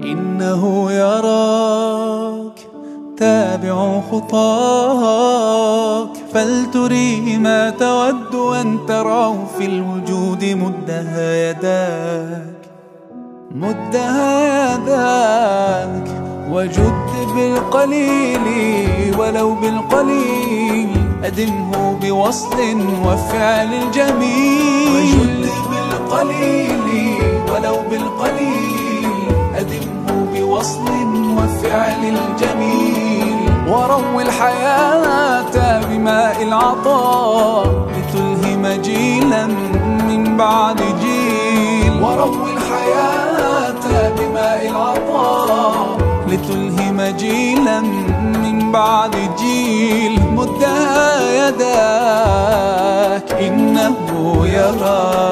إنه يراك تابع خطاك. فلتريه ما تود أن تراه في الوجود مدها يداك مدها يداك وجد بالقليل ولو بالقليل أدمه بوصل وفعل الجميل. بوصل وفعل الجميل. وروي الحياة بماء العطاء لتلهم جيلا من بعد جيل. وروي الحياة بماء العطاء لتلهم جيلا من بعد جيل. مدها يداك إنه يراك.